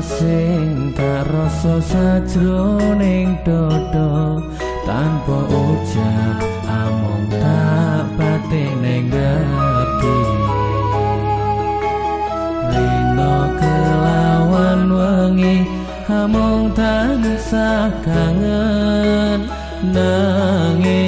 sing tak rasa sajroning dodo. Tanpa ucap among tak batin nenggati Rino kelawan wengi among tansah kangen. Nanging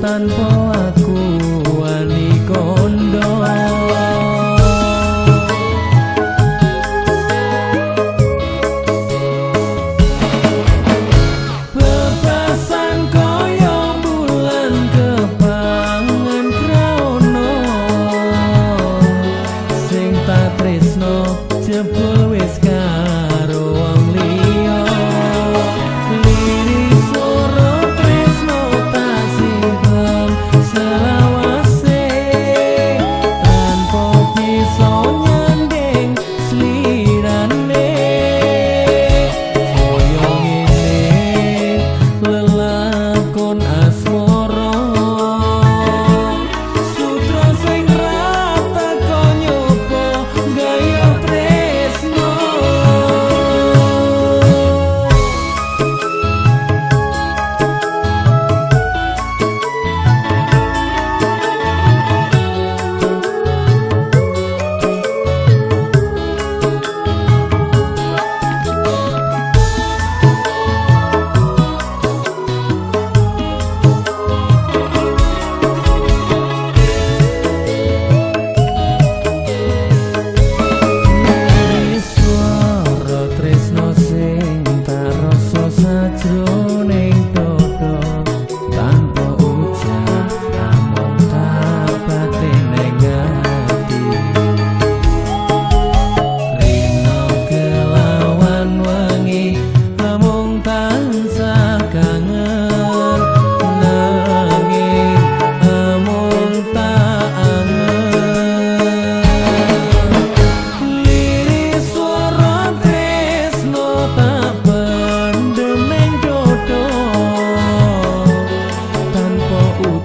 tanpa aku.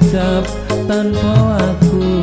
hisap tanpa aku.